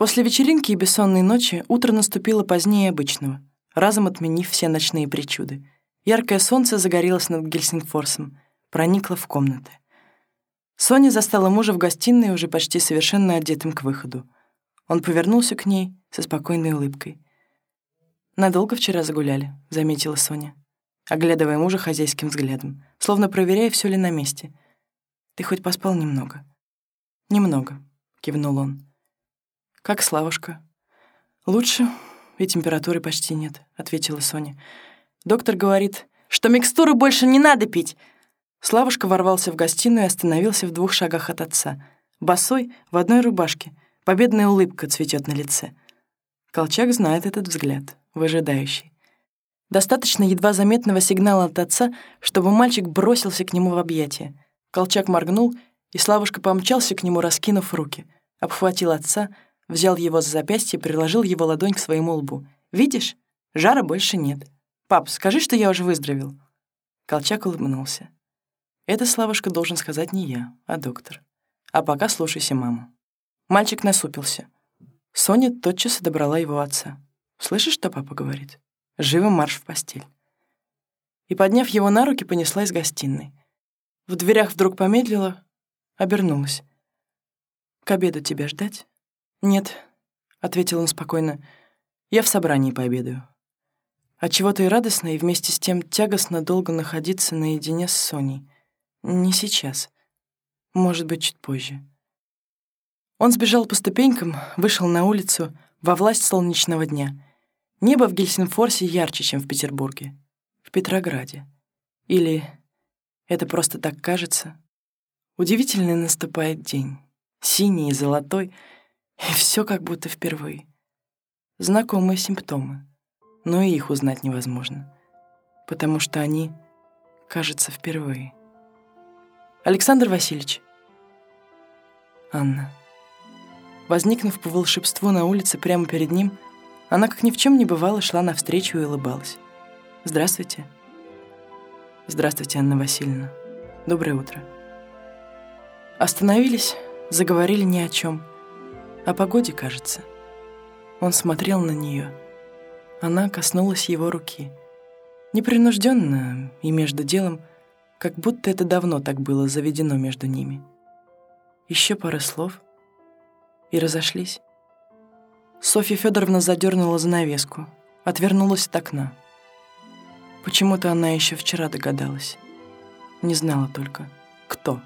После вечеринки и бессонной ночи утро наступило позднее обычного, разом отменив все ночные причуды. Яркое солнце загорелось над Гельсингфорсом, проникло в комнаты. Соня застала мужа в гостиной, уже почти совершенно одетым к выходу. Он повернулся к ней со спокойной улыбкой. «Надолго вчера загуляли», — заметила Соня, оглядывая мужа хозяйским взглядом, словно проверяя, все ли на месте. «Ты хоть поспал немного?» «Немного», — кивнул он. «Как Славушка?» «Лучше, и температуры почти нет», — ответила Соня. «Доктор говорит, что микстуру больше не надо пить!» Славушка ворвался в гостиную и остановился в двух шагах от отца. Босой, в одной рубашке. Победная улыбка цветет на лице. Колчак знает этот взгляд, выжидающий. Достаточно едва заметного сигнала от отца, чтобы мальчик бросился к нему в объятия. Колчак моргнул, и Славушка помчался к нему, раскинув руки. Обхватил отца, взял его за запястье приложил его ладонь к своему лбу. «Видишь? Жара больше нет. Пап, скажи, что я уже выздоровел». Колчак улыбнулся. Это, Славушка, должен сказать не я, а доктор. А пока слушайся маму. Мальчик насупился. Соня тотчас отобрала его отца. «Слышишь, что папа говорит? Живо марш в постель». И, подняв его на руки, понесла из гостиной. В дверях вдруг помедлила, обернулась. «К обеду тебя ждать?» «Нет», — ответил он спокойно, — «я в собрании пообедаю». Отчего-то и радостно, и вместе с тем тягостно долго находиться наедине с Соней. Не сейчас. Может быть, чуть позже. Он сбежал по ступенькам, вышел на улицу во власть солнечного дня. Небо в Гельсинфорсе ярче, чем в Петербурге. В Петрограде. Или это просто так кажется? Удивительный наступает день. Синий и золотой, и все как будто впервые. Знакомые симптомы, но и их узнать невозможно, потому что они, кажется, впервые. Александр Васильевич. Анна. Возникнув по волшебству на улице прямо перед ним, она, как ни в чем не бывало, шла навстречу и улыбалась. «Здравствуйте». «Здравствуйте, Анна Васильевна. Доброе утро». Остановились, заговорили ни о чем. О погоде, кажется. Он смотрел на нее. Она коснулась его руки. Непринужденно и между делом – как будто это давно так было заведено между ними. Еще пара слов и разошлись. Софья Федоровна задернула занавеску, отвернулась от окна. Почему-то она еще вчера догадалась. Не знала только, кто.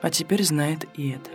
А теперь знает и это.